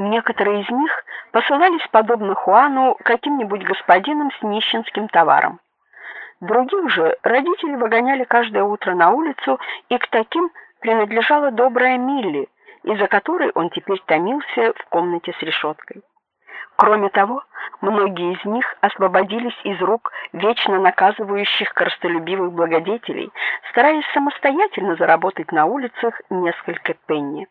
Некоторые из них посылались подобно Хуану каким-нибудь господинам с нищенским товаром. Других же родители выгоняли каждое утро на улицу, и к таким принадлежала добрая Милли, из-за которой он теперь томился в комнате с решеткой. Кроме того, многие из них освободились из рук вечно наказывающих корыстолюбивых благодетелей, стараясь самостоятельно заработать на улицах несколько пенни.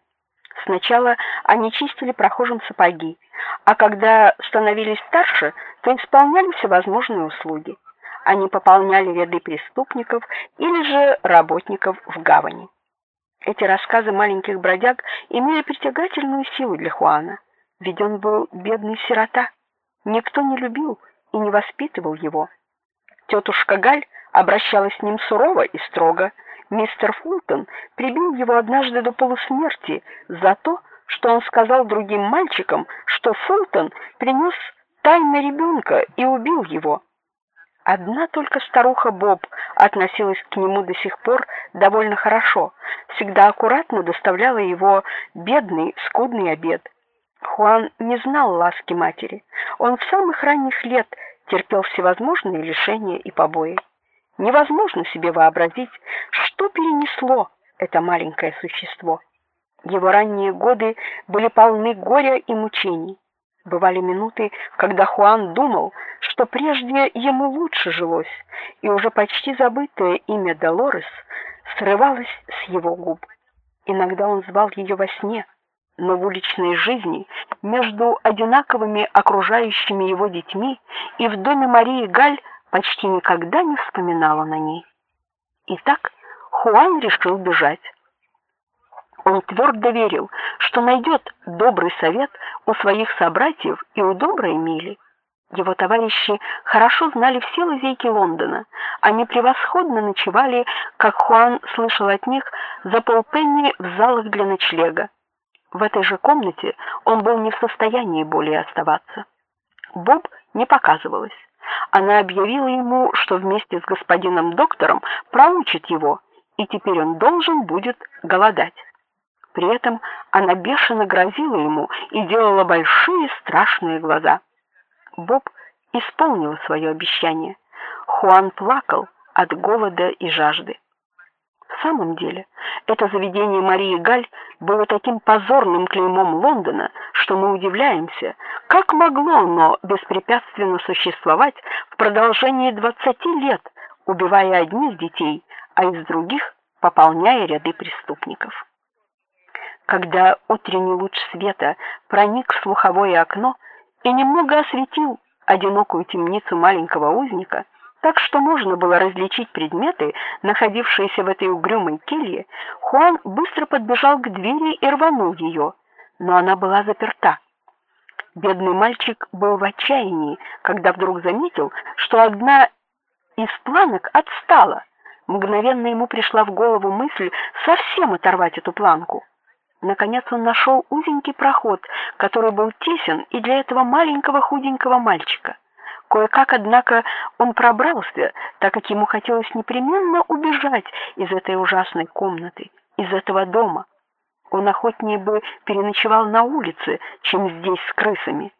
Сначала они чистили прохожим сапоги, а когда становились старше, то исполняли всевозможные услуги. Они пополняли ряды преступников или же работников в гавани. Эти рассказы маленьких бродяг имели притягательную силу для Хуана, ведь он был бедный сирота. Никто не любил и не воспитывал его. Тетушка Галь обращалась с ним сурово и строго, Мистер Фултон прибил его однажды до полусмерти за то, что он сказал другим мальчикам, что Фултон принес тайно ребенка и убил его. Одна только старуха Боб относилась к нему до сих пор довольно хорошо, всегда аккуратно доставляла его бедный, скудный обед. Хуан не знал ласки матери. Он с самых ранних лет терпел всевозможные лишения и побои. Невозможно себе вообразить, что перенесло это маленькое существо. Его ранние годы были полны горя и мучений. Бывали минуты, когда Хуан думал, что прежде ему лучше жилось, и уже почти забытое имя Долорес срывалось с его губ. Иногда он звал ее во сне, но в уличной жизни между одинаковыми окружающими его детьми и в доме Марии Галь почти никогда не вспоминала на ней. Итак, Хуан решил бежать. Он твердо верил, что найдет добрый совет у своих собратьев и у доброй Мили. Его товарищи хорошо знали все лазейки Лондона. Они превосходно ночевали, как Хуан слышал от них, за полпенни в залах для ночлега. В этой же комнате он был не в состоянии более оставаться. Боб не показывалась. Она объявила ему, что вместе с господином доктором проучит его, и теперь он должен будет голодать. При этом она бешено грозила ему и делала большие страшные глаза. Боб исполнил свое обещание. Хуан плакал от голода и жажды. В самом деле, это заведение Марии Галь было таким позорным клеймом Лондона, что мы удивляемся, как могло оно беспрепятственно существовать в продолжении 20 лет, убивая одних детей, а из других пополняя ряды преступников. Когда утренний луч света проник в слуховое окно и немного осветил одинокую темницу маленького узника, так что можно было различить предметы, находившиеся в этой угрюмой келье, Хуан быстро подбежал к двери и рванул ее, но она была заперта. Бедный мальчик был в отчаянии, когда вдруг заметил, что одна из планок отстала. Мгновенно ему пришла в голову мысль совсем оторвать эту планку. Наконец он нашел узенький проход, который был тесен и для этого маленького худенького мальчика. Кое-как, однако, он пробрался, так как ему хотелось непременно убежать из этой ужасной комнаты, из этого дома. Он охотнее бы переночевал на улице, чем здесь с крысами.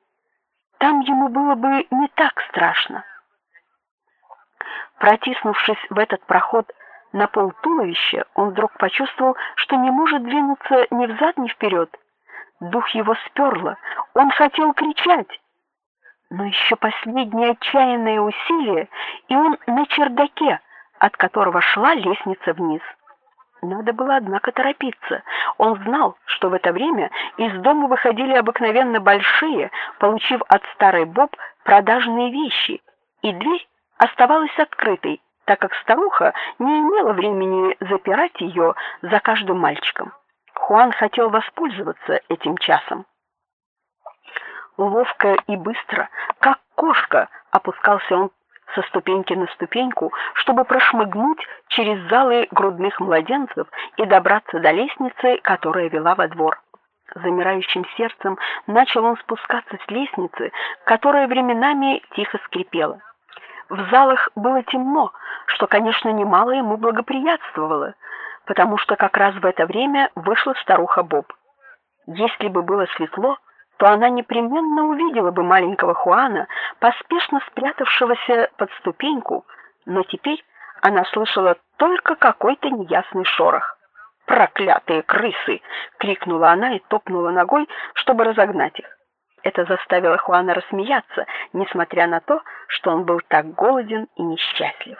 Там ему было бы не так страшно. Протиснувшись в этот проход на пол туловища, он вдруг почувствовал, что не может двинуться ни взад, ни вперед. Дух его сперло. Он хотел кричать, но еще последнее отчаянное усилие, и он на чердаке, от которого шла лестница вниз. Надо было однако торопиться. Он знал, что в это время из дома выходили обыкновенно большие, получив от старой Боб продажные вещи, и дверь оставалась открытой, так как старуха не имела времени запирать ее за каждым мальчиком. Хуан хотел воспользоваться этим часом. Ловко и быстро, как кошка, опускался он со ступеньки на ступеньку, чтобы прошмыгнуть через залы грудных младенцев и добраться до лестницы, которая вела во двор. Замирающим сердцем начал он спускаться с лестницы, которая временами тихо скрипела. В залах было темно, что, конечно, немало ему благоприятствовало, потому что как раз в это время вышла старуха Боб. Если бы было светло, то она непременно увидела бы маленького Хуана, поспешно спрятавшегося под ступеньку, но теперь она слышала только какой-то неясный шорох. "Проклятые крысы!" крикнула она и топнула ногой, чтобы разогнать их. Это заставило Хуана рассмеяться, несмотря на то, что он был так голоден и несчастлив.